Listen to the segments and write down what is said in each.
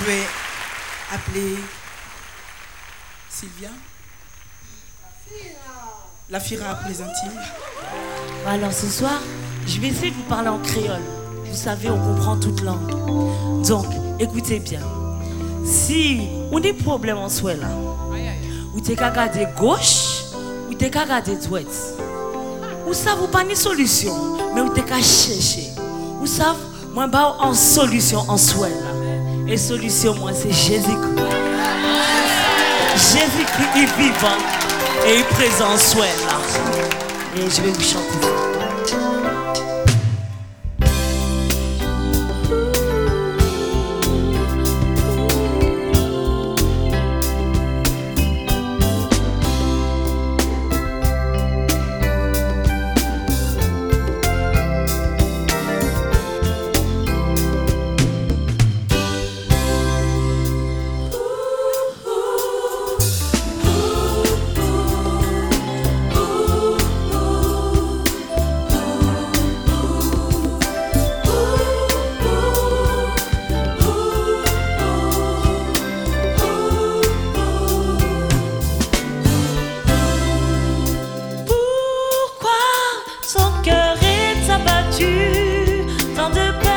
Je vais appeler Sylvia? La Fira les intimes. Alors ce soir, je vais essayer de vous parler en créole. Vous savez, on comprend toute langue. Donc, écoutez bien. Si on a des problèmes en soi là, ou t'es qu'à regarder gauche, ou t'es qu'à regarder droite. Ou ça vous pas ni solution, mais ou t'es qu'à chercher. Ou ça, moi, bah, en solution en soi là. Et solution, moi, c'est Jésus-Christ. Jésus-Christ est vivant et est présent en soi là. Et je vais vous chanter Tant de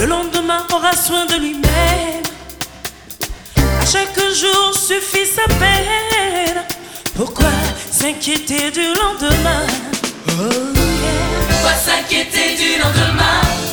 le lendemain aura soin de lui-même. À chaque jour suffit sa peine. Pourquoi s'inquiéter du lendemain? Oh, Pourquoi s'inquiéter du lendemain?